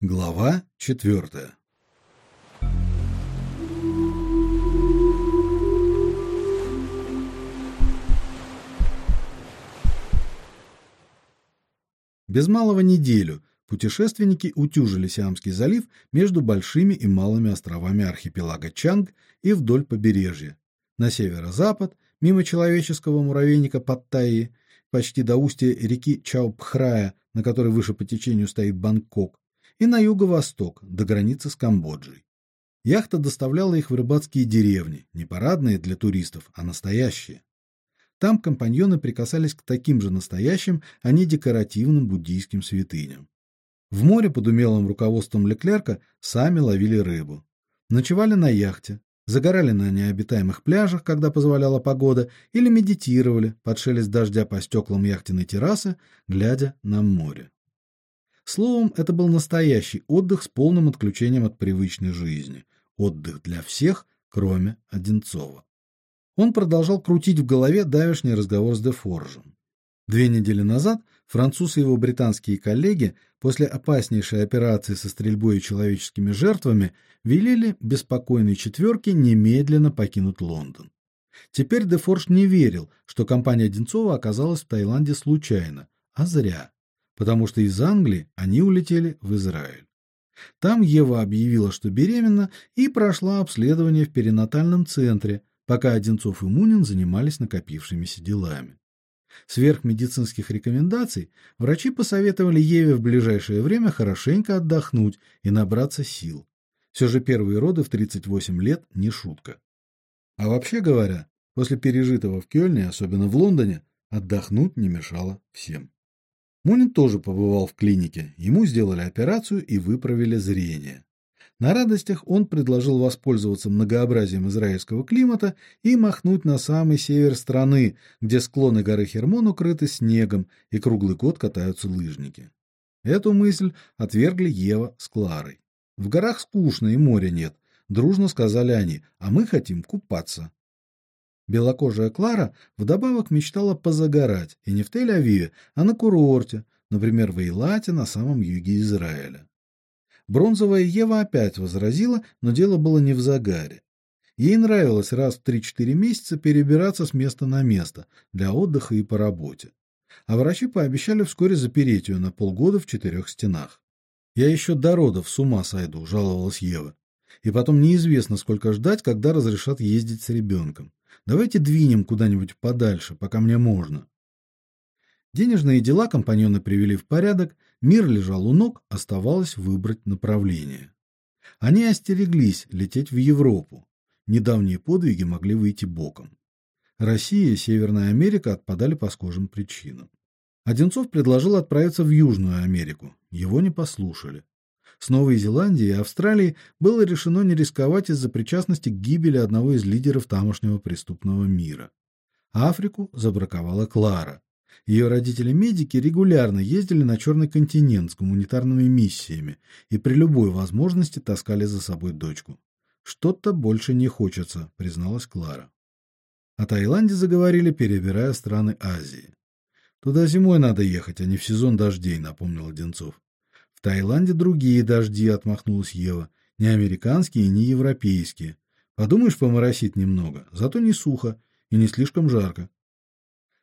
Глава четвертая. Без малого неделю путешественники утюжили Сиамский залив между большими и малыми островами архипелага Чанг и вдоль побережья. На северо-запад, мимо человеческого муравейника Паттайи, почти до устья реки Чаопхрая, на которой выше по течению стоит Бангкок, и на юго-восток, до границы с Камбоджей. Яхта доставляла их в рыбацкие деревни, не парадные для туристов, а настоящие. Там компаньоны прикасались к таким же настоящим, а не декоративным буддийским святыням. В море под умелым руководством Леклерка сами ловили рыбу. Ночевали на яхте, загорали на необитаемых пляжах, когда позволяла погода, или медитировали под шелест дождя по стеклам яхтенной террасы, глядя на море. Словом, это был настоящий отдых с полным отключением от привычной жизни, отдых для всех, кроме Одинцова. Он продолжал крутить в голове давешний разговор с Дефоржем. Две недели назад француз и его британские коллеги после опаснейшей операции со стрельбой и человеческими жертвами велели беспокойной четверке немедленно покинуть Лондон. Теперь Дефорж не верил, что компания Одинцова оказалась в Таиланде случайно, а зря потому что из Англии они улетели в Израиль. Там Ева объявила, что беременна, и прошла обследование в перинатальном центре, пока Одинцов и Мунин занимались накопившимися делами. Сверх медицинских рекомендаций врачи посоветовали Еве в ближайшее время хорошенько отдохнуть и набраться сил. Все же первые роды в 38 лет не шутка. А вообще говоря, после пережитого в Кёльне, особенно в Лондоне, отдохнуть не мешало всем. Мунин тоже побывал в клинике. Ему сделали операцию и выправили зрение. На радостях он предложил воспользоваться многообразием израильского климата и махнуть на самый север страны, где склоны горы Хермон укрыты снегом и круглый год катаются лыжники. Эту мысль отвергли Ева с Кларой. В горах скучно и моря нет, дружно сказали они. А мы хотим купаться. Белокожая Клара вдобавок мечтала позагорать, и не в Тель-Авиве, а на курорте, например, в Эйлате на самом юге Израиля. Бронзовая Ева опять возразила, но дело было не в загаре. Ей нравилось раз в 3-4 месяца перебираться с места на место для отдыха и по работе. А врачи пообещали вскоре запереть ее на полгода в четырех стенах. Я еще до родов с ума сойду, жаловалась Ева. И потом неизвестно, сколько ждать, когда разрешат ездить с ребенком. Давайте двинем куда-нибудь подальше, пока мне можно. Денежные дела компаньоны привели в порядок, мир лежал у ног, оставалось выбрать направление. Они остереглись лететь в Европу. Недавние подвиги могли выйти боком. Россия и Северная Америка отпадали по схожим причинам. Одинцов предложил отправиться в Южную Америку. Его не послушали. С Новой Зеландией и Австралией было решено не рисковать из-за причастности к гибели одного из лидеров тамошнего преступного мира. Африку забраковала Клара. Ее родители-медики регулярно ездили на Черный континент с гуманитарными миссиями и при любой возможности таскали за собой дочку. Что-то больше не хочется, призналась Клара. О Таиланде заговорили, перебирая страны Азии. Туда зимой надо ехать, а не в сезон дождей, напомнил Одинцов. В Таиланде другие дожди, отмахнулась Ева, не американские не европейские. Подумаешь, поморосит немного, зато не сухо и не слишком жарко.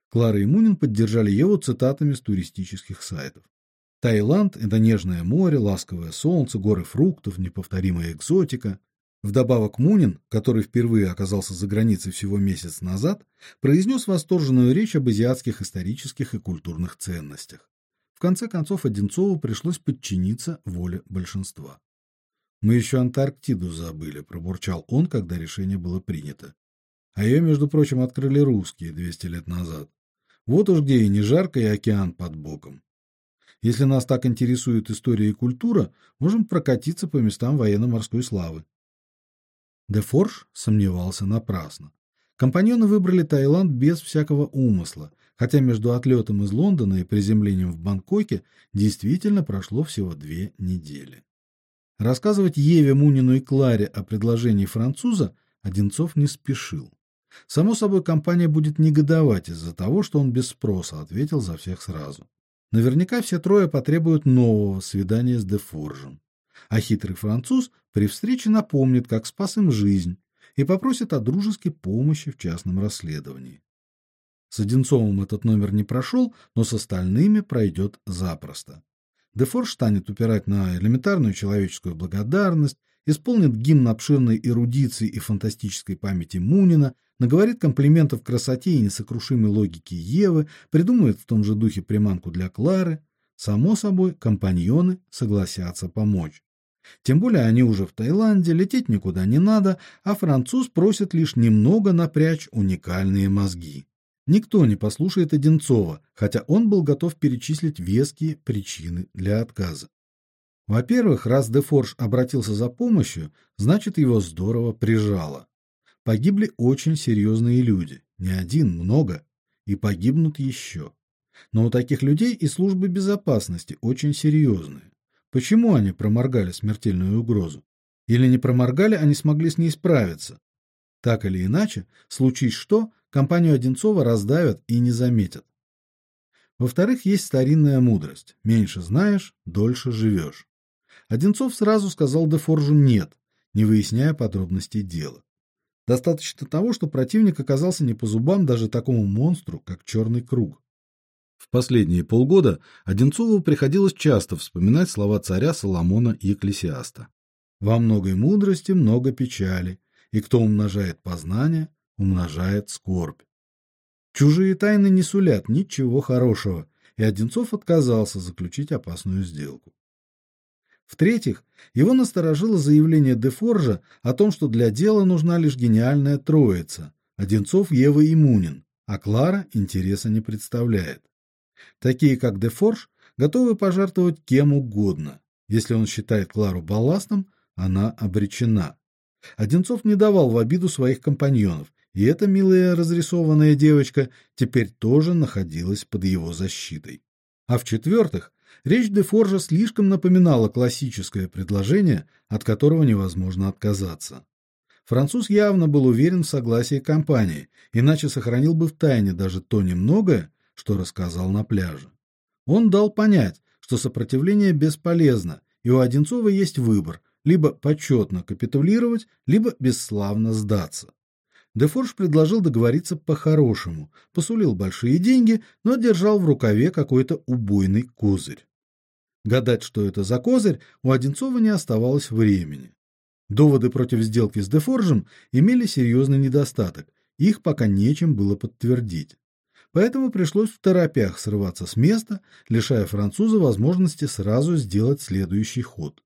Клара и Мунин поддержали Еву цитатами с туристических сайтов. Таиланд это нежное море, ласковое солнце, горы фруктов, неповторимая экзотика. Вдобавок Мунин, который впервые оказался за границей всего месяц назад, произнес восторженную речь об азиатских исторических и культурных ценностях. В конце концов Одинцову пришлось подчиниться воле большинства. Мы еще Антарктиду забыли, пробурчал он, когда решение было принято. А ее, между прочим, открыли русские 200 лет назад. Вот уж где и не жарко, и океан под боком. Если нас так интересует история и культура, можем прокатиться по местам военно-морской славы. Дефорж сомневался напрасно. Компаньоны выбрали Таиланд без всякого умысла, хотя между отлетом из Лондона и приземлением в Бангкоке действительно прошло всего две недели. Рассказывать Еве Мунину и Кларе о предложении француза Одинцов не спешил. Само собой, компания будет негодовать из-за того, что он без спроса ответил за всех сразу. Наверняка все трое потребуют нового свидания с Дефоржем. А хитрый француз при встрече напомнит, как спас им жизнь, и попросит о дружеской помощи в частном расследовании. С Одинцовым этот номер не прошел, но с остальными пройдет запросто. Дефорж станет упирать на элементарную человеческую благодарность, исполнит гимн обширной эрудиции и фантастической памяти Мунина, наговорит комплиментов красоте и несокрушимой логике Евы, придумает в том же духе приманку для Клары. Само собой, компаньоны согласятся помочь. Тем более они уже в Таиланде, лететь никуда не надо, а француз просит лишь немного напрячь уникальные мозги. Никто не послушает Одинцова, хотя он был готов перечислить веские причины для отказа. Во-первых, раз Дефорж обратился за помощью, значит, его здорово прижало. Погибли очень серьезные люди, не один, много, и погибнут еще. Но у таких людей и службы безопасности очень серьезные. Почему они проморгали смертельную угрозу? Или не проморгали, не смогли с ней справиться? Так или иначе, случись что, компанию Одинцова раздавят и не заметят. Во-вторых, есть старинная мудрость: меньше знаешь, дольше живешь. Одинцов сразу сказал Дефоржу нет, не выясняя подробностей дела. Достаточно того, что противник оказался не по зубам даже такому монстру, как черный круг. В последние полгода Одинцову приходилось часто вспоминать слова царя Соломона и Екклесиаста. Во многой мудрости много печали, и кто умножает познание, умножает скорбь. Чужие тайны не сулят ничего хорошего, и Одинцов отказался заключить опасную сделку. В-третьих, его насторожило заявление Дефоржа о том, что для дела нужна лишь гениальная троица: Одинцов, Ева и Мунин, а Клара интереса не представляет. Такие, как Дефорж, готовы пожертвовать кем угодно. Если он считает Клару балластом, она обречена. Одинцов не давал в обиду своих компаньонов, и эта милая разрисованная девочка теперь тоже находилась под его защитой. А в-четвертых, речь Дефоржа слишком напоминала классическое предложение, от которого невозможно отказаться. Француз явно был уверен в согласии компании, иначе сохранил бы в тайне даже то немногое, что рассказал на пляже. Он дал понять, что сопротивление бесполезно, и у Одинцова есть выбор: либо почетно капитулировать, либо бесславно сдаться. Дефорж предложил договориться по-хорошему, посулил большие деньги, но держал в рукаве какой-то убойный козырь. Гадать, что это за козырь, у Одинцова не оставалось времени. Доводы против сделки с Дефоржем имели серьезный недостаток. Их пока нечем было подтвердить. Поэтому пришлось в торопях срываться с места, лишая француза возможности сразу сделать следующий ход.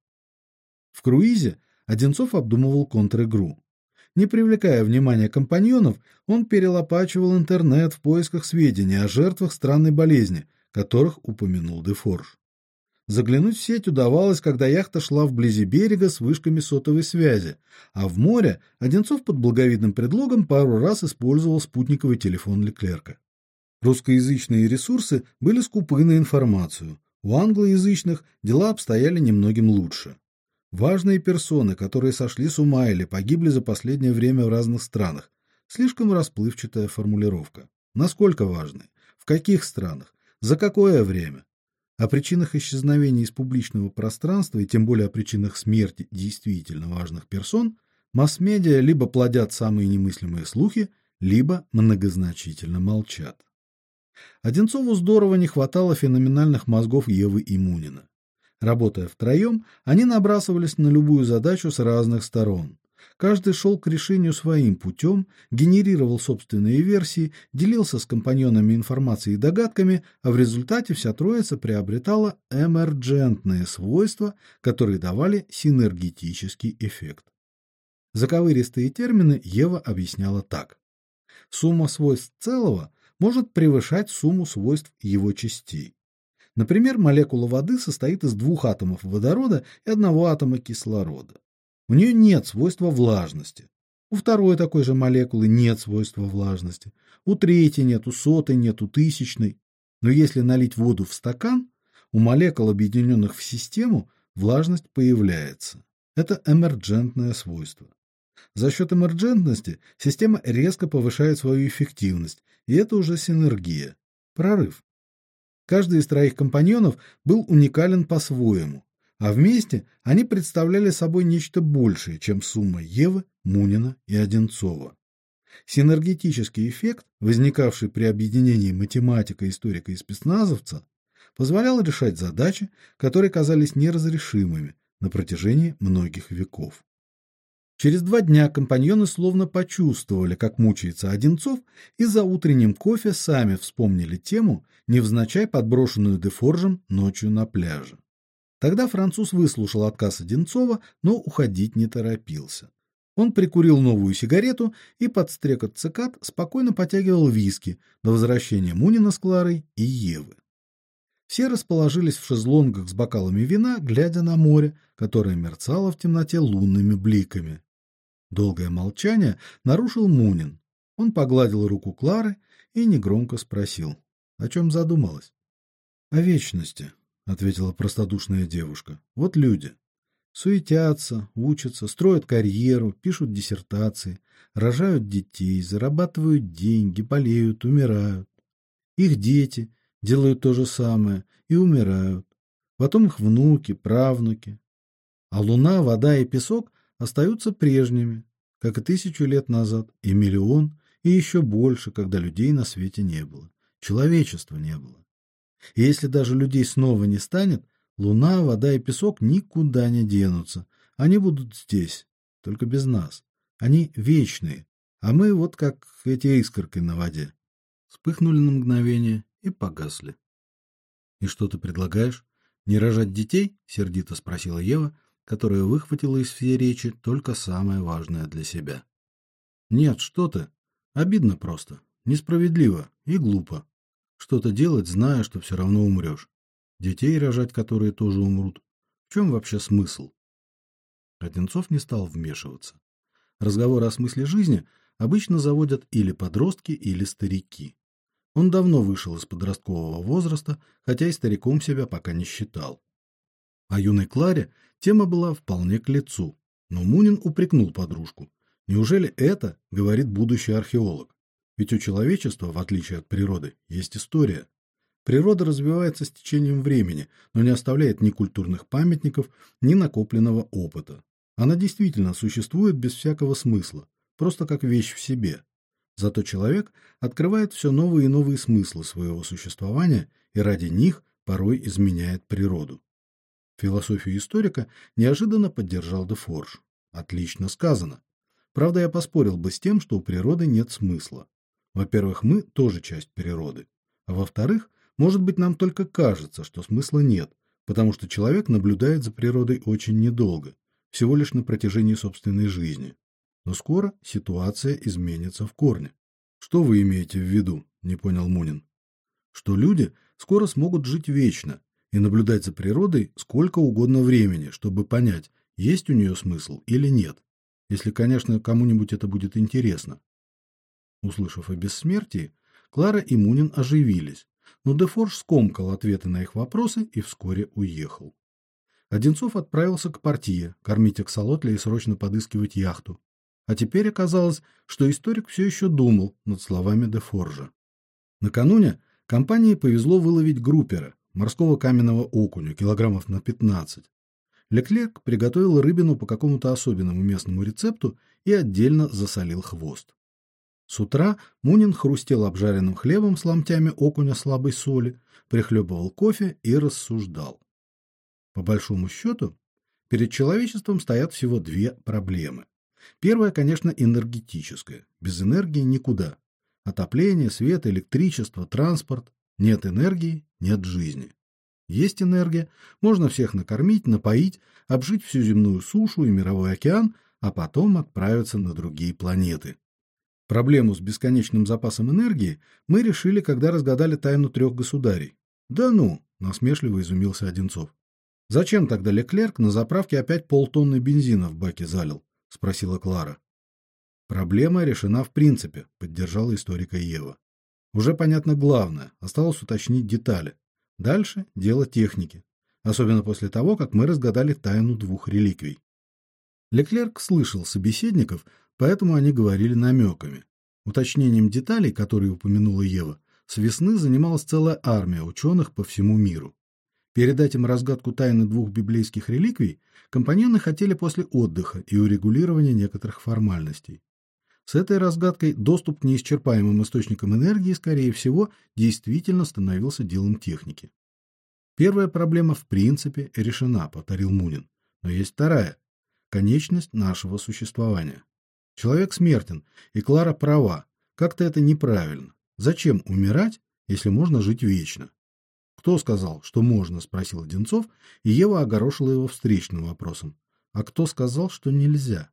В круизе Одинцов обдумывал контр-игру. Не привлекая внимания компаньонов, он перелопачивал интернет в поисках сведений о жертвах странной болезни, которых упомянул Дефорж. Заглянуть в сеть удавалось, когда яхта шла вблизи берега с вышками сотовой связи, а в море Одинцов под благовидным предлогом пару раз использовал спутниковый телефон Леклерка. Русскоязычные ресурсы были скупы на информацию. У англоязычных дела обстояли немногим лучше. Важные персоны, которые сошли с ума или погибли за последнее время в разных странах. Слишком расплывчатая формулировка. Насколько важны? В каких странах? За какое время? О причинах исчезновения из публичного пространства и тем более о причинах смерти действительно важных персон масс-медиа либо плодят самые немыслимые слухи, либо многозначительно молчат. Одинцову здорово не хватало феноменальных мозгов Евы и Мунина. Работая втроем, они набрасывались на любую задачу с разных сторон. Каждый шел к решению своим путем, генерировал собственные версии, делился с компаньонами информацией и догадками, а в результате вся троица приобретала эмерджентные свойства, которые давали синергетический эффект. Заковыристые термины Ева объясняла так: сумма свойств целого может превышать сумму свойств его частей. Например, молекула воды состоит из двух атомов водорода и одного атома кислорода. У нее нет свойства влажности. У второй такой же молекулы нет свойства влажности. У третьей нет, у сотой нет, у тысячной. Но если налить воду в стакан, у молекул, объединенных в систему, влажность появляется. Это эмерджентное свойство. За счет эмерджентности система резко повышает свою эффективность, и это уже синергия, прорыв. Каждый из троих компаньонов был уникален по-своему. а вместе они представляли собой нечто большее, чем сумма Евы, Мунина и Одинцова. Синергетический эффект, возникавший при объединении математика, историка и спецназовца, позволял решать задачи, которые казались неразрешимыми на протяжении многих веков. Через два дня компаньоны словно почувствовали, как мучается Одинцов, и за утренним кофе сами вспомнили тему, невзначай подброшенную Дефоржем ночью на пляже. Тогда француз выслушал отказ Одинцова, но уходить не торопился. Он прикурил новую сигарету и под стрекот цикад спокойно потягивал виски до возвращения Мунина с Кларой и Евы. Все расположились в шезлонгах с бокалами вина, глядя на море, которое мерцало в темноте лунными бликами. Долгое молчание нарушил Мунин. Он погладил руку Клары и негромко спросил: "О чем задумалась?" "О вечности", ответила простодушная девушка. "Вот люди суетятся, учатся, строят карьеру, пишут диссертации, рожают детей, зарабатывают деньги, болеют, умирают. Их дети делают то же самое и умирают. Потом их внуки, правнуки. А луна, вода и песок остаются прежними, как и тысячу лет назад, и миллион, и еще больше, когда людей на свете не было, человечества не было. И если даже людей снова не станет, луна, вода и песок никуда не денутся. Они будут здесь, только без нас. Они вечные, а мы вот как эти искорки на воде. Вспыхнули на мгновение и погасли. И что ты предлагаешь? Не рожать детей? сердито спросила Ева, которая выхватила из всей речи только самое важное для себя. Нет, что ты? Обидно просто, несправедливо и глупо. Что-то делать, зная, что все равно умрешь. Детей рожать, которые тоже умрут. В чем вообще смысл? Одинцов не стал вмешиваться. Разговоры о смысле жизни обычно заводят или подростки, или старики. Он давно вышел из подросткового возраста, хотя и стариком себя пока не считал. А юной Кларе тема была вполне к лицу, но Мунин упрекнул подружку. Неужели это говорит будущий археолог? Ведь у человечества, в отличие от природы, есть история. Природа развивается с течением времени, но не оставляет ни культурных памятников, ни накопленного опыта. Она действительно существует без всякого смысла, просто как вещь в себе. Зато человек открывает все новые и новые смыслы своего существования и ради них порой изменяет природу. Философию историка неожиданно поддержал Дефорж. Отлично сказано. Правда, я поспорил бы с тем, что у природы нет смысла. Во-первых, мы тоже часть природы. А во-вторых, может быть, нам только кажется, что смысла нет, потому что человек наблюдает за природой очень недолго, всего лишь на протяжении собственной жизни. Но скоро ситуация изменится в корне. Что вы имеете в виду? не понял Мунин. Что люди скоро смогут жить вечно, и наблюдать за природой сколько угодно времени, чтобы понять, есть у нее смысл или нет. Если, конечно, кому-нибудь это будет интересно. Услышав о бессмертии, Клара и Мунин оживились, но Дефорж скомкал ответы на их вопросы и вскоре уехал. Одинцов отправился к партии, кормить аксолотля и срочно подыскивать яхту. А теперь оказалось, что историк все еще думал над словами Дефоржа. Накануне компании повезло выловить группера, морского каменного окуня, килограммов на 15. Леклерк приготовил рыбину по какому-то особенному местному рецепту и отдельно засолил хвост. С утра Мунин хрустел обжаренным хлебом с ломтями окуня слабой соли, прихлебывал кофе и рассуждал. По большому счету, перед человечеством стоят всего две проблемы. Первая, конечно, энергетическая. Без энергии никуда. Отопление, свет, электричество, транспорт. Нет энергии нет жизни. Есть энергия, можно всех накормить, напоить, обжить всю земную сушу и мировой океан, а потом отправиться на другие планеты. Проблему с бесконечным запасом энергии мы решили, когда разгадали тайну трех государей. Да ну, насмешливо изумился Одинцов. Зачем тогда Леклерк на заправке опять полтонны бензина в баке залил? спросила Клара. Проблема решена в принципе, поддержала историка Ева. Уже понятно главное, осталось уточнить детали. Дальше дело техники, особенно после того, как мы разгадали тайну двух реликвий. Леклерк слышал собеседников, поэтому они говорили намеками. Уточнением деталей, которые упомянула Ева, с весны занималась целая армия ученых по всему миру. Передать им разгадку тайны двух библейских реликвий компаньоны хотели после отдыха и урегулирования некоторых формальностей. С этой разгадкой доступ к неисчерпаемым источникам энергии, скорее всего, действительно становился делом техники. Первая проблема в принципе решена, повторил Мунин. Но есть вторая конечность нашего существования. Человек смертен, и Клара права. Как-то это неправильно. Зачем умирать, если можно жить вечно? Кто сказал, что можно, спросил Одинцов, и Ева огорошила его встречным вопросом. А кто сказал, что нельзя?